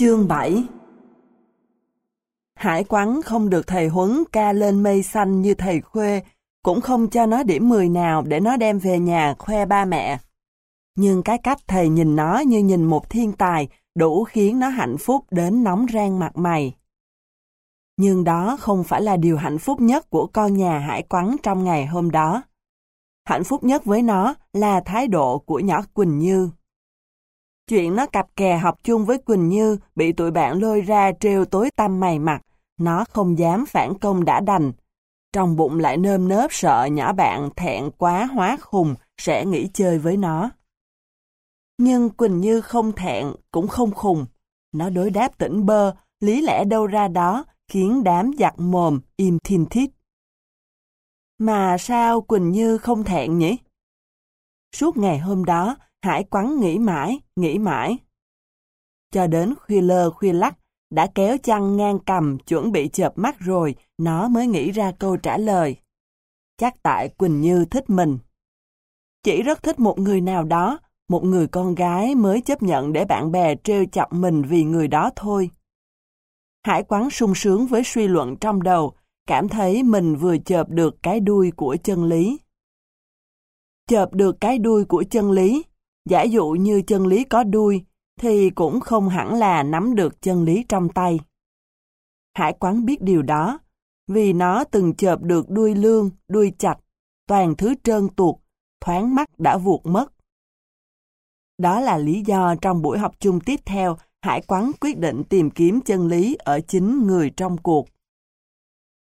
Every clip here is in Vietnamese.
Chương 7 Hải quắn không được thầy Huấn ca lên mây xanh như thầy Khuê, cũng không cho nó điểm 10 nào để nó đem về nhà khoe ba mẹ. Nhưng cái cách thầy nhìn nó như nhìn một thiên tài đủ khiến nó hạnh phúc đến nóng rang mặt mày. Nhưng đó không phải là điều hạnh phúc nhất của con nhà hải quắn trong ngày hôm đó. Hạnh phúc nhất với nó là thái độ của nhỏ Quỳnh Như. Chuyện nó cặp kè học chung với Quỳnh Như bị tụi bạn lôi ra trêu tối tăm mày mặt, nó không dám phản công đã đành. Trong bụng lại nơm nớp sợ nhỏ bạn thẹn quá hóa khùng sẽ nghỉ chơi với nó. Nhưng Quỳnh Như không thẹn, cũng không khùng. Nó đối đáp tỉnh bơ, lý lẽ đâu ra đó, khiến đám giặt mồm im thiên thít. Mà sao Quỳnh Như không thẹn nhỉ? Suốt ngày hôm đó, Hải quắn nghĩ mãi, nghĩ mãi. Cho đến khuya lơ khuya lắc, đã kéo chăn ngang cầm chuẩn bị chợp mắt rồi, nó mới nghĩ ra câu trả lời. Chắc tại Quỳnh Như thích mình. Chỉ rất thích một người nào đó, một người con gái mới chấp nhận để bạn bè trêu chọc mình vì người đó thôi. Hải quán sung sướng với suy luận trong đầu, cảm thấy mình vừa chợp được cái đuôi của chân lý. Chợp được cái đuôi của chân lý, giả dụ như chân lý có đuôi, thì cũng không hẳn là nắm được chân lý trong tay. Hải quán biết điều đó, vì nó từng chợp được đuôi lương, đuôi chặt, toàn thứ trơn tuột, thoáng mắt đã vuột mất. Đó là lý do trong buổi học chung tiếp theo, Hải quán quyết định tìm kiếm chân lý ở chính người trong cuộc.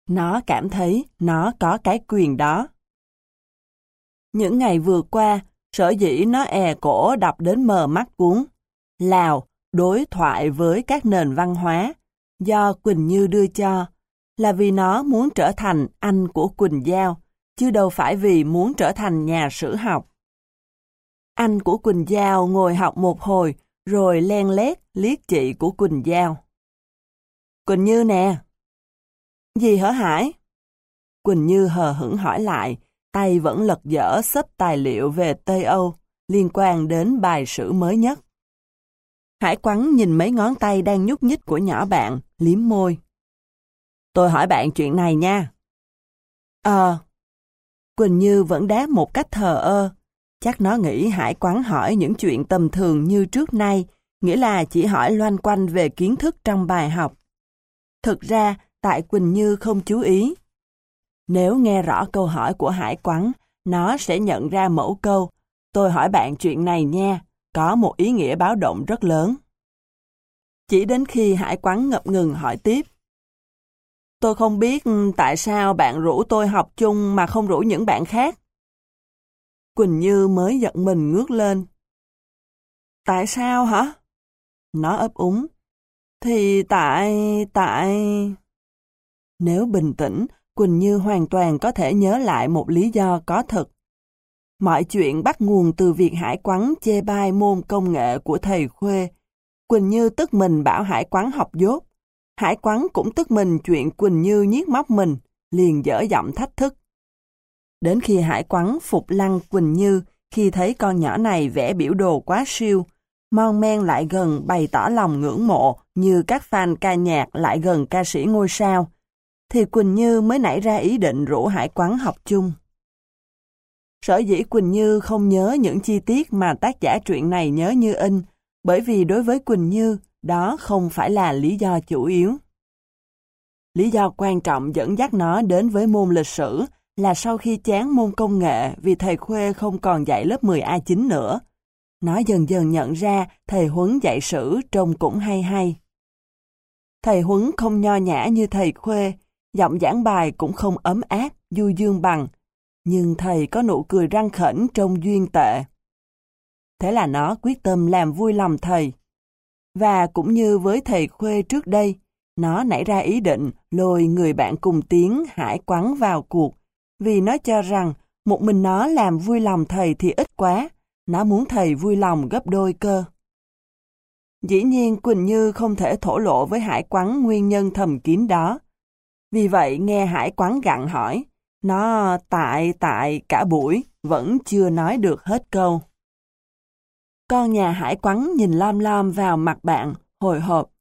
Nó cảm thấy nó có cái quyền đó. Những ngày vừa qua, sở dĩ nó è cổ đọc đến mờ mắt cuốn. Lào, đối thoại với các nền văn hóa, do Quỳnh Như đưa cho, là vì nó muốn trở thành anh của Quỳnh Giao, chứ đâu phải vì muốn trở thành nhà sử học. Anh của Quỳnh Giao ngồi học một hồi, rồi len lét liếc chị của Quỳnh Giao. Quỳnh Như nè. Gì hả Hải? Quỳnh Như hờ hững hỏi lại, tay vẫn lật dở sắp tài liệu về Tây Âu liên quan đến bài sử mới nhất. Hải quắn nhìn mấy ngón tay đang nhúc nhích của nhỏ bạn, liếm môi. Tôi hỏi bạn chuyện này nha. Ờ. Quỳnh Như vẫn đáp một cách thờ ơ. Chắc nó nghĩ Hải quán hỏi những chuyện tầm thường như trước nay, nghĩa là chỉ hỏi loanh quanh về kiến thức trong bài học. Thực ra, tại Quỳnh Như không chú ý. Nếu nghe rõ câu hỏi của Hải quắn, nó sẽ nhận ra mẫu câu, tôi hỏi bạn chuyện này nha, có một ý nghĩa báo động rất lớn. Chỉ đến khi Hải quắn ngập ngừng hỏi tiếp. Tôi không biết tại sao bạn rủ tôi học chung mà không rủ những bạn khác. Quỳnh Như mới giận mình ngước lên. Tại sao hả? Nó ấp úng. Thì tại... tại... Nếu bình tĩnh, Quỳnh Như hoàn toàn có thể nhớ lại một lý do có thật. Mọi chuyện bắt nguồn từ việc Hải Quắn chê bai môn công nghệ của thầy Khuê. Quỳnh Như tức mình bảo Hải Quắn học dốt. Hải Quắn cũng tức mình chuyện Quỳnh Như nhiếc móc mình, liền dở giọng thách thức. Đến khi Hải Quắn phục lăng Quỳnh Như khi thấy con nhỏ này vẽ biểu đồ quá siêu, mon men lại gần bày tỏ lòng ngưỡng mộ như các fan ca nhạc lại gần ca sĩ ngôi sao, thì Quỳnh Như mới nảy ra ý định rủ Hải Quán học chung. Sở dĩ Quỳnh Như không nhớ những chi tiết mà tác giả truyện này nhớ như in, bởi vì đối với Quỳnh Như, đó không phải là lý do chủ yếu. Lý do quan trọng dẫn dắt nó đến với môn lịch sử là sau khi chán môn công nghệ vì thầy Khuê không còn dạy lớp 10A9 nữa. Nó dần dần nhận ra thầy Huấn dạy sử trông cũng hay hay. Thầy Huấn không nho nhã như thầy Khuê, giọng giảng bài cũng không ấm áp, du dương bằng, nhưng thầy có nụ cười răng khẩn trong duyên tệ. Thế là nó quyết tâm làm vui lòng thầy. Và cũng như với thầy Khuê trước đây, nó nảy ra ý định lôi người bạn cùng tiếng hải quắn vào cuộc, vì nó cho rằng một mình nó làm vui lòng thầy thì ít quá, nó muốn thầy vui lòng gấp đôi cơ. Dĩ nhiên Quỳnh Như không thể thổ lộ với Hải Quắn nguyên nhân thầm kín đó. Vì vậy nghe Hải quán gặn hỏi, nó tại tại cả buổi vẫn chưa nói được hết câu. Con nhà Hải Quắn nhìn lam lam vào mặt bạn, hồi hộp.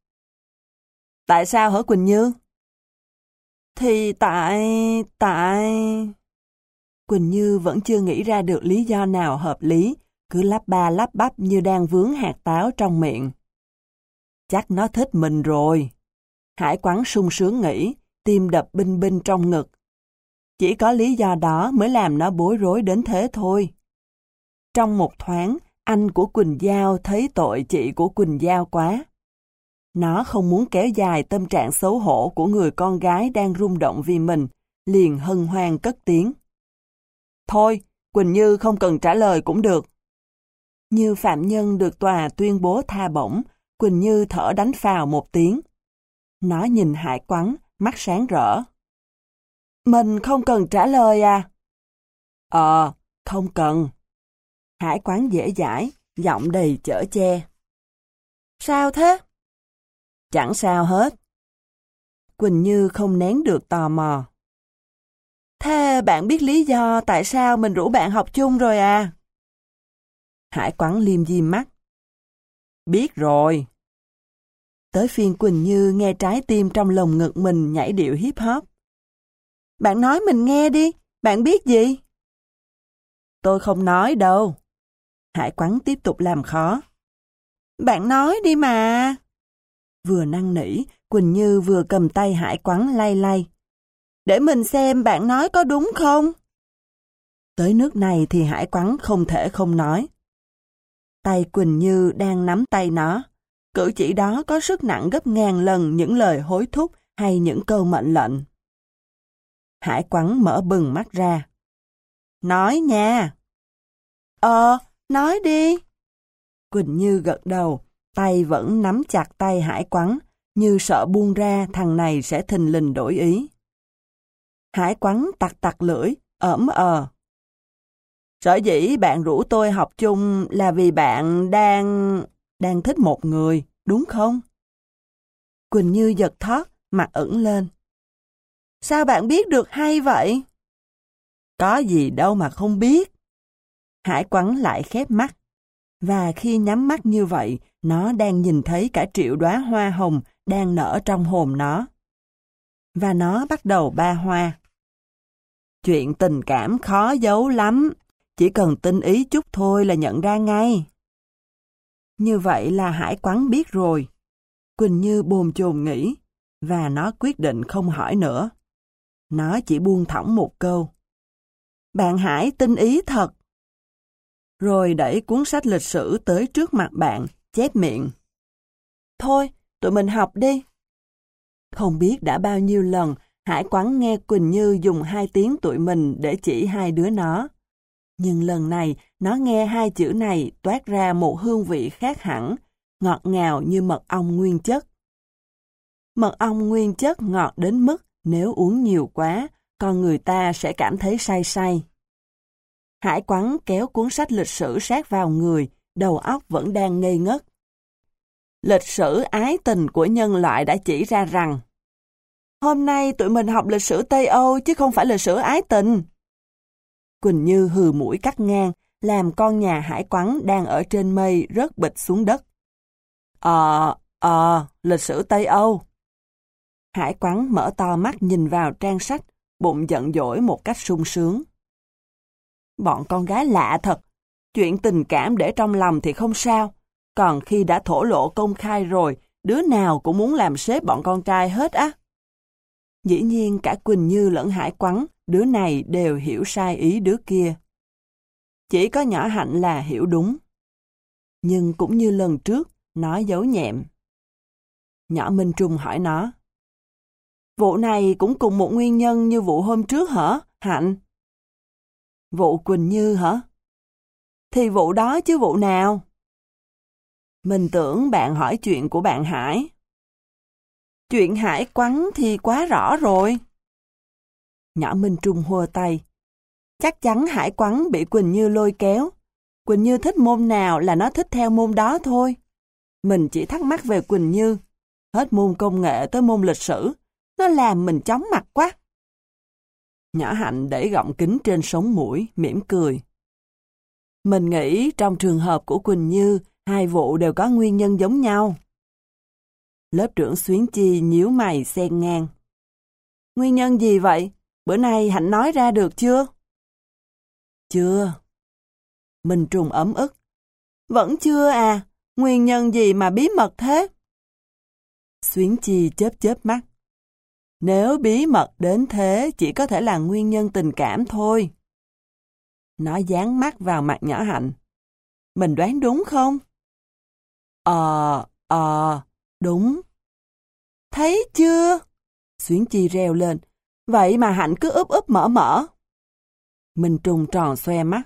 Tại sao hả Quỳnh Như? Thì tại... tại... Quỳnh Như vẫn chưa nghĩ ra được lý do nào hợp lý, cứ lắp ba lắp bắp như đang vướng hạt táo trong miệng. Chắc nó thích mình rồi. Hải quán sung sướng nghĩ, tim đập binh binh trong ngực. Chỉ có lý do đó mới làm nó bối rối đến thế thôi. Trong một thoáng, anh của Quỳnh Giao thấy tội chị của Quỳnh Giao quá. Nó không muốn kéo dài tâm trạng xấu hổ của người con gái đang rung động vì mình, liền hân hoan cất tiếng. Thôi, Quỳnh Như không cần trả lời cũng được. Như phạm nhân được tòa tuyên bố tha bổng, Quỳnh Như thở đánh phào một tiếng. Nó nhìn Hải Quắn, mắt sáng rỡ. Mình không cần trả lời à? Ờ, không cần. Hải Quán dễ dãi, giọng đầy chở che. Sao thế? Chẳng sao hết. Quỳnh Như không nén được tò mò. Thế bạn biết lý do tại sao mình rủ bạn học chung rồi à? Hải quắn liêm diêm mắt. Biết rồi. Tới phiên Quỳnh Như nghe trái tim trong lồng ngực mình nhảy điệu hip hop. Bạn nói mình nghe đi, bạn biết gì? Tôi không nói đâu. Hải quắn tiếp tục làm khó. Bạn nói đi mà. Vừa năn nỉ, Quỳnh Như vừa cầm tay Hải quắn lay lay. Để mình xem bạn nói có đúng không? Tới nước này thì Hải quắn không thể không nói. Tay Quỳnh Như đang nắm tay nó. Cử chỉ đó có sức nặng gấp ngàn lần những lời hối thúc hay những câu mệnh lệnh. Hải quắn mở bừng mắt ra. Nói nha. Ờ, nói đi. Quỳnh Như gật đầu, tay vẫn nắm chặt tay hải quắn, như sợ buông ra thằng này sẽ thình lình đổi ý. Hải quắn tặc tặc lưỡi, ẩm ờ. Sở dĩ bạn rủ tôi học chung là vì bạn đang... đang thích một người, đúng không? Quỳnh Như giật thót, mặt ửng lên. Sao bạn biết được hay vậy? Có gì đâu mà không biết. Hải quắn lại khép mắt. Và khi nhắm mắt như vậy, nó đang nhìn thấy cả triệu đóa hoa hồng đang nở trong hồn nó. Và nó bắt đầu ba hoa. Chuyện tình cảm khó giấu lắm, chỉ cần tinh ý chút thôi là nhận ra ngay. Như vậy là Hải Quán biết rồi. Quỳnh Như bồn chồn nghĩ, và nó quyết định không hỏi nữa. Nó chỉ buông thõng một câu. Bạn Hải tinh ý thật. Rồi đẩy cuốn sách lịch sử tới trước mặt bạn, chép miệng. Thôi, tụi mình học đi. Không biết đã bao nhiêu lần Hải Quán nghe Quỳnh Như dùng hai tiếng tụi mình để chỉ hai đứa nó. Nhưng lần này, nó nghe hai chữ này toát ra một hương vị khác hẳn, ngọt ngào như mật ong nguyên chất. Mật ong nguyên chất ngọt đến mức nếu uống nhiều quá, con người ta sẽ cảm thấy say say. Hải quắn kéo cuốn sách lịch sử sát vào người, đầu óc vẫn đang ngây ngất. Lịch sử ái tình của nhân loại đã chỉ ra rằng Hôm nay tụi mình học lịch sử Tây Âu chứ không phải lịch sử ái tình. Quỳnh Như hừ mũi cắt ngang, làm con nhà hải quắn đang ở trên mây rớt bịch xuống đất. Ờ, ờ, lịch sử Tây Âu. Hải quắn mở to mắt nhìn vào trang sách, bụng giận dỗi một cách sung sướng. Bọn con gái lạ thật, chuyện tình cảm để trong lòng thì không sao, còn khi đã thổ lộ công khai rồi, đứa nào cũng muốn làm sếp bọn con trai hết á. Dĩ nhiên cả Quỳnh Như lẫn Hải Quắn, đứa này đều hiểu sai ý đứa kia. Chỉ có nhỏ hạnh là hiểu đúng. Nhưng cũng như lần trước, nó giấu nhẹm. Nhỏ Minh Trung hỏi nó. Vụ này cũng cùng một nguyên nhân như vụ hôm trước hả, Hạnh? Vụ Quỳnh Như hả? Thì vụ đó chứ vụ nào? Mình tưởng bạn hỏi chuyện của bạn Hải. Chuyện Hải quắn thì quá rõ rồi. Nhỏ Minh Trung hùa tay. Chắc chắn Hải quắn bị Quỳnh Như lôi kéo. Quỳnh Như thích môn nào là nó thích theo môn đó thôi. Mình chỉ thắc mắc về Quỳnh Như. Hết môn công nghệ tới môn lịch sử. Nó làm mình chóng mặt quá. Nhỏ Hạnh để gọng kính trên sống mũi, mỉm cười. Mình nghĩ trong trường hợp của Quỳnh Như, hai vụ đều có nguyên nhân giống nhau. Lớp trưởng Xuyến Chi nhíu mày xen ngang. Nguyên nhân gì vậy? Bữa nay Hạnh nói ra được chưa? Chưa. mình Trùng ấm ức. Vẫn chưa à? Nguyên nhân gì mà bí mật thế? Xuyến Chi chớp chớp mắt. Nếu bí mật đến thế chỉ có thể là nguyên nhân tình cảm thôi. Nó dán mắt vào mặt nhỏ hạnh. Mình đoán đúng không? Ờ, ờ, đúng. Thấy chưa? Xuyến Chi reo lên. Vậy mà Hạnh cứ úp úp mở mở. Minh Trung tròn xoe mắt.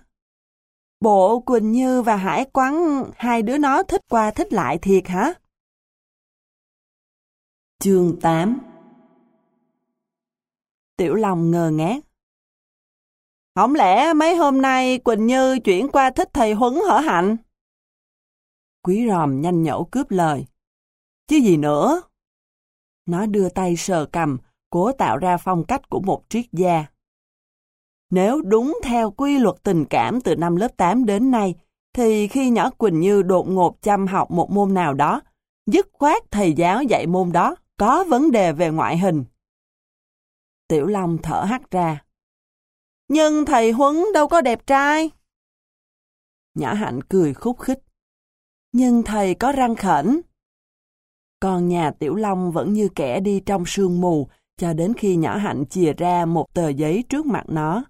Bộ Quỳnh Như và Hải Quắn, hai đứa nó thích qua thích lại thiệt hả? Chương 8 Tiểu Long ngờ ngác. Không lẽ mấy hôm nay Quỳnh Như chuyển qua thích thầy Huấn hở Hạnh? Quý ròm nhanh nhẩu cướp lời. Chứ gì nữa? Nó đưa tay sờ cầm, cố tạo ra phong cách của một triết gia. Nếu đúng theo quy luật tình cảm từ năm lớp 8 đến nay, thì khi nhỏ Quỳnh Như đột ngột chăm học một môn nào đó, dứt khoát thầy giáo dạy môn đó có vấn đề về ngoại hình. Tiểu Long thở hắt ra. Nhưng thầy Huấn đâu có đẹp trai. Nhỏ Hạnh cười khúc khích. Nhưng thầy có răng khẩn. Còn nhà Tiểu Long vẫn như kẻ đi trong sương mù, cho đến khi nhỏ Hạnh chìa ra một tờ giấy trước mặt nó.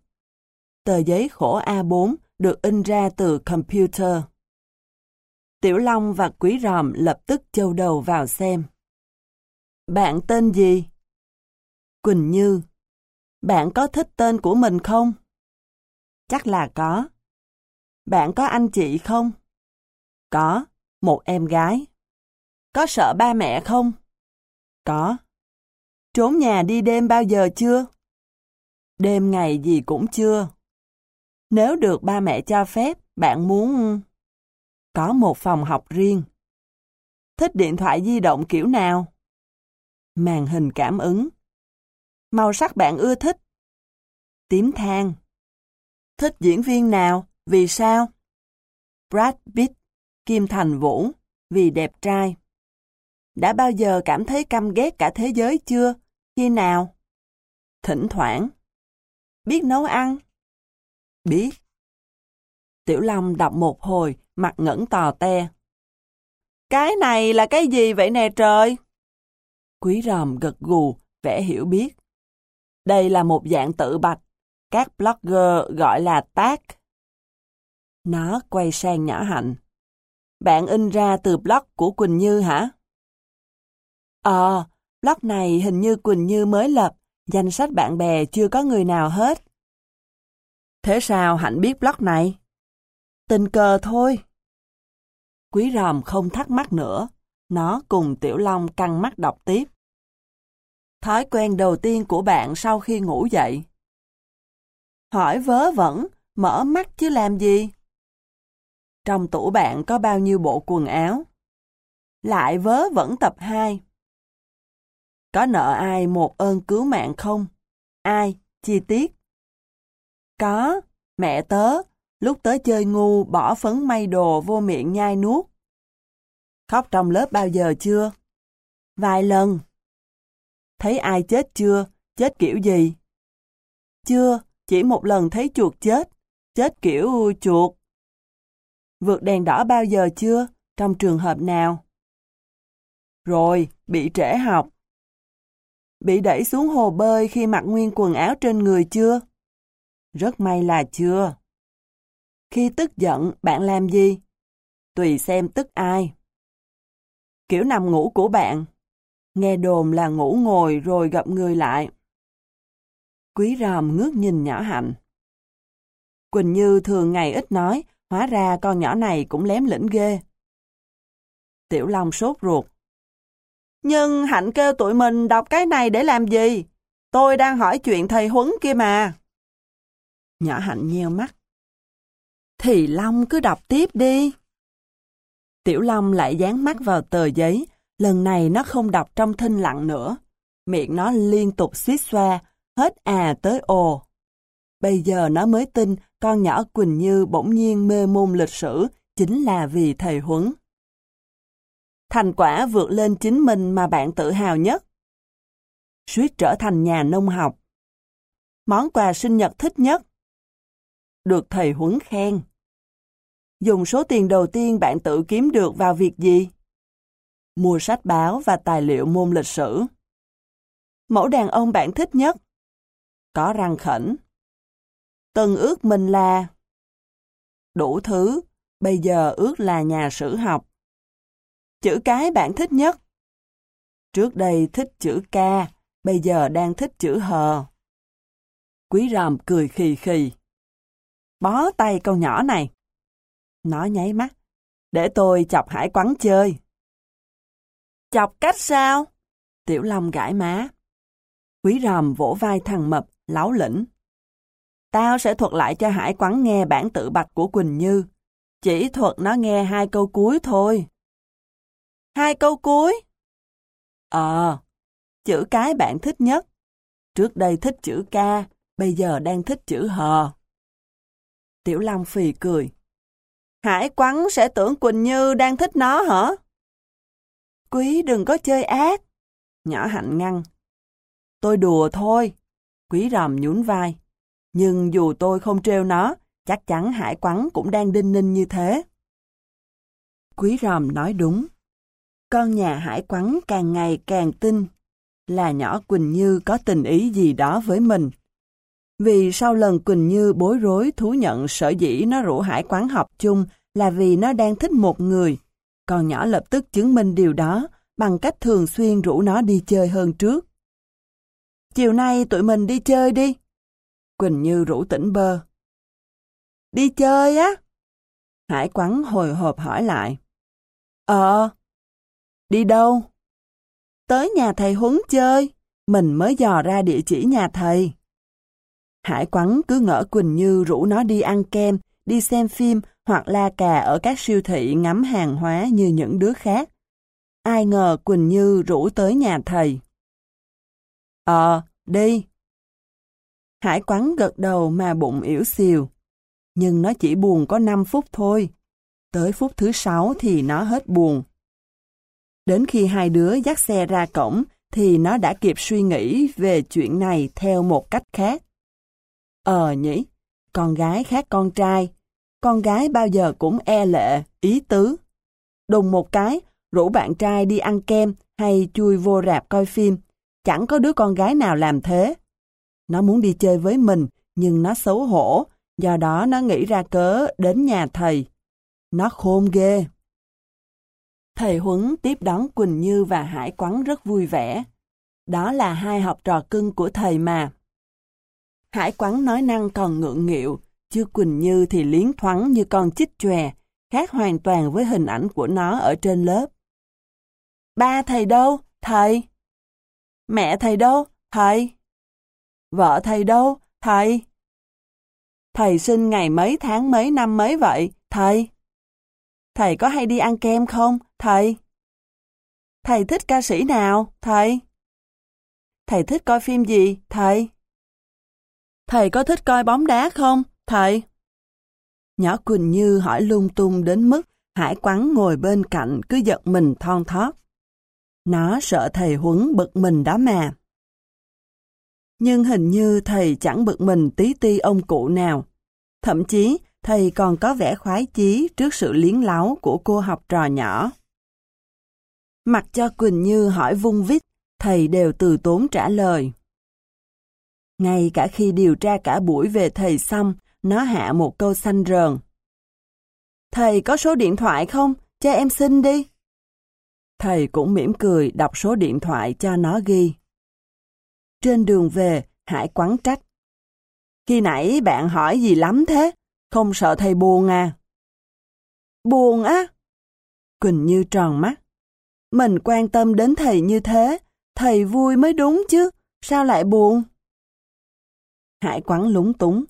Tờ giấy khổ A4 được in ra từ computer. Tiểu Long và Quý Ròm lập tức châu đầu vào xem. Bạn tên gì? Quỳnh Như. Bạn có thích tên của mình không? Chắc là có. Bạn có anh chị không? Có, một em gái. Có sợ ba mẹ không? Có. Trốn nhà đi đêm bao giờ chưa? Đêm ngày gì cũng chưa. Nếu được ba mẹ cho phép, bạn muốn... Có một phòng học riêng. Thích điện thoại di động kiểu nào? Màn hình cảm ứng. Màu sắc bạn ưa thích? Tím than. Thích diễn viên nào? Vì sao? Brad Pitt, Kim Thành Vũ, vì đẹp trai. Đã bao giờ cảm thấy căm ghét cả thế giới chưa? Khi nào? Thỉnh thoảng. Biết nấu ăn? Biết. Tiểu Long đọc một hồi, mặt ngẩn tò te. Cái này là cái gì vậy nè trời? Quý ròm gật gù, vẻ hiểu biết. Đây là một dạng tự bạch, các blogger gọi là tag. Nó quay sang nhỏ hạnh. Bạn in ra từ blog của Quỳnh Như hả? Ờ, blog này hình như Quỳnh Như mới lập, danh sách bạn bè chưa có người nào hết. Thế sao Hạnh biết blog này? Tình cờ thôi. Quý ròm không thắc mắc nữa, nó cùng Tiểu Long căng mắt đọc tiếp. Thói quen đầu tiên của bạn sau khi ngủ dậy. Hỏi vớ vẩn, mở mắt chứ làm gì? Trong tủ bạn có bao nhiêu bộ quần áo? Lại vớ vẩn tập 2. Có nợ ai một ơn cứu mạng không? Ai? Chi tiết. Có, mẹ tớ, lúc tớ chơi ngu bỏ phấn may đồ vô miệng nhai nuốt. Khóc trong lớp bao giờ chưa? Vài lần. Thấy ai chết chưa? Chết kiểu gì? Chưa, chỉ một lần thấy chuột chết. Chết kiểu chuột. Vượt đèn đỏ bao giờ chưa? Trong trường hợp nào? Rồi, bị trễ học. Bị đẩy xuống hồ bơi khi mặc nguyên quần áo trên người chưa? Rất may là chưa. Khi tức giận, bạn làm gì? Tùy xem tức ai. Kiểu nằm ngủ của bạn. Nghe đồn là ngủ ngồi rồi gặp người lại. Quý ròm ngước nhìn nhỏ hạnh. Quỳnh Như thường ngày ít nói, hóa ra con nhỏ này cũng lém lĩnh ghê. Tiểu Long sốt ruột. Nhưng Hạnh kêu tụi mình đọc cái này để làm gì? Tôi đang hỏi chuyện thầy Huấn kia mà. Nhỏ Hạnh nheo mắt. Thì Long cứ đọc tiếp đi. Tiểu Long lại dán mắt vào tờ giấy, lần này nó không đọc trong thinh lặng nữa. Miệng nó liên tục xít xoa, hết à tới ồ. Bây giờ nó mới tin con nhỏ Quỳnh Như bỗng nhiên mê môn lịch sử chính là vì thầy Huấn. Thành quả vượt lên chính mình mà bạn tự hào nhất. Suýt trở thành nhà nông học. Món quà sinh nhật thích nhất. Được thầy huấn khen. Dùng số tiền đầu tiên bạn tự kiếm được vào việc gì? Mua sách báo và tài liệu môn lịch sử. Mẫu đàn ông bạn thích nhất? Có răng khẩn. Từng ước mình là... Đủ thứ, bây giờ ước là nhà sử học. Chữ cái bạn thích nhất? Trước đây thích chữ K, bây giờ đang thích chữ hờ. Quý ròm cười khì khì. Bó tay con nhỏ này. Nó nháy mắt. Để tôi chọc hải quắn chơi. Chọc cách sao? Tiểu Long gãi má. Quý ròm vỗ vai thằng mập, láo lĩnh. Tao sẽ thuật lại cho hải quắn nghe bản tự bạch của Quỳnh Như. Chỉ thuật nó nghe hai câu cuối thôi. Hai câu cuối? Ờ, chữ cái bạn thích nhất. Trước đây thích chữ ca, bây giờ đang thích chữ hờ. Tiểu Long phì cười. Hải quắn sẽ tưởng Quỳnh Như đang thích nó hả? Quý đừng có chơi ác. Nhỏ hạnh ngăn. Tôi đùa thôi. Quý ròm nhún vai. Nhưng dù tôi không trêu nó, chắc chắn hải quắn cũng đang đinh ninh như thế. Quý ròm nói đúng. Con nhà hải quắn càng ngày càng tin là nhỏ Quỳnh Như có tình ý gì đó với mình. Vì sau lần Quỳnh Như bối rối thú nhận sở dĩ nó rủ hải quán học chung là vì nó đang thích một người, con nhỏ lập tức chứng minh điều đó bằng cách thường xuyên rủ nó đi chơi hơn trước. Chiều nay tụi mình đi chơi đi. Quỳnh Như rủ tỉnh bơ. Đi chơi á? Hải quắn hồi hộp hỏi lại. Ờ. Đi đâu? Tới nhà thầy huấn chơi. Mình mới dò ra địa chỉ nhà thầy. Hải quắn cứ ngỡ Quỳnh Như rủ nó đi ăn kem, đi xem phim hoặc la cà ở các siêu thị ngắm hàng hóa như những đứa khác. Ai ngờ Quỳnh Như rủ tới nhà thầy. Ờ, đi. Hải quắn gật đầu mà bụng yếu xìu. Nhưng nó chỉ buồn có 5 phút thôi. Tới phút thứ 6 thì nó hết buồn. Đến khi hai đứa dắt xe ra cổng thì nó đã kịp suy nghĩ về chuyện này theo một cách khác. Ờ nhỉ, con gái khác con trai, con gái bao giờ cũng e lệ, ý tứ. Đùng một cái, rủ bạn trai đi ăn kem hay chui vô rạp coi phim, chẳng có đứa con gái nào làm thế. Nó muốn đi chơi với mình, nhưng nó xấu hổ, do đó nó nghĩ ra cớ đến nhà thầy. Nó khôn ghê. Thầy Huấn tiếp đón Quỳnh Như và Hải Quắn rất vui vẻ. Đó là hai học trò cưng của thầy mà. Hải Quắn nói năng còn ngượng nghịu, chứ Quỳnh Như thì liến thoáng như con chích chòe, khác hoàn toàn với hình ảnh của nó ở trên lớp. Ba thầy đâu? Thầy. Mẹ thầy đâu? Thầy. Vợ thầy đâu? Thầy. Thầy sinh ngày mấy tháng mấy năm mấy vậy? Thầy. Thầy có hay đi ăn kem không? Thầy. Thầy thích ca sĩ nào? Thầy. Thầy thích coi phim gì? Thầy. Thầy có thích coi bóng đá không? Thầy. Nhỏ Quỳnh Như hỏi lung tung đến mức Hải quắn ngồi bên cạnh cứ giật mình thon thót. Nó sợ thầy huấn bực mình đó mà. Nhưng hình như thầy chẳng bực mình tí ti ông cụ nào. Thậm chí, thầy còn có vẻ khoái chí trước sự liến láo của cô học trò nhỏ. Mặc cho Quỳnh Như hỏi vung vít, thầy đều từ tốn trả lời. Ngay cả khi điều tra cả buổi về thầy xong, nó hạ một câu xanh rờn. Thầy có số điện thoại không? Cho em xin đi. Thầy cũng mỉm cười đọc số điện thoại cho nó ghi. Trên đường về, Hải quắn trách. Khi nãy bạn hỏi gì lắm thế? Không sợ thầy buồn à? Buồn á? Quỳnh Như tròn mắt. Mình quan tâm đến thầy như thế, thầy vui mới đúng chứ, sao lại buồn? Hải quắn lúng túng.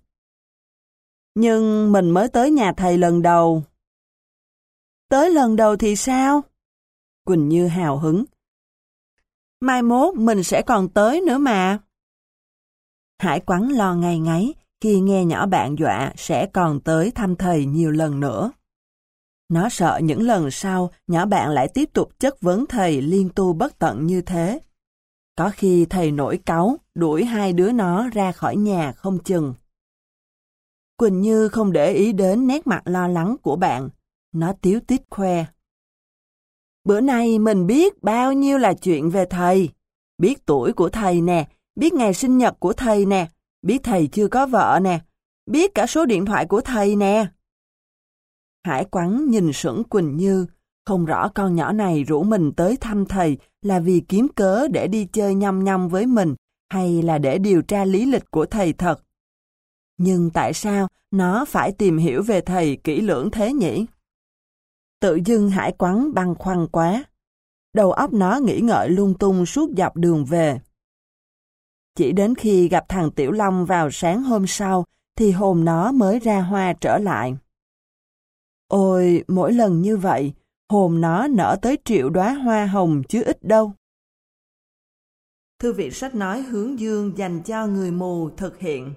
Nhưng mình mới tới nhà thầy lần đầu. Tới lần đầu thì sao? Quỳnh Như hào hứng. Mai mốt mình sẽ còn tới nữa mà. Hải quắn lo ngày ngáy khi nghe nhỏ bạn dọa sẽ còn tới thăm thầy nhiều lần nữa. Nó sợ những lần sau nhỏ bạn lại tiếp tục chất vấn thầy liên tu bất tận như thế. Có khi thầy nổi cáu, đuổi hai đứa nó ra khỏi nhà không chừng. Quỳnh Như không để ý đến nét mặt lo lắng của bạn. Nó tiếu tít khoe. Bữa nay mình biết bao nhiêu là chuyện về thầy. Biết tuổi của thầy nè, biết ngày sinh nhật của thầy nè, biết thầy chưa có vợ nè, biết cả số điện thoại của thầy nè. Hải quắn nhìn sững Quỳnh Như, không rõ con nhỏ này rủ mình tới thăm thầy là vì kiếm cớ để đi chơi nhăm nhăm với mình hay là để điều tra lý lịch của thầy thật. Nhưng tại sao nó phải tìm hiểu về thầy kỹ lưỡng thế nhỉ? Tự dưng hải quắn băng khoăn quá. Đầu óc nó nghĩ ngợi lung tung suốt dọc đường về. Chỉ đến khi gặp thằng Tiểu Long vào sáng hôm sau thì hồn nó mới ra hoa trở lại. Ôi, mỗi lần như vậy, hồn nó nở tới triệu đóa hoa hồng chứ ít đâu. Thư viện sách nói hướng dương dành cho người mù thực hiện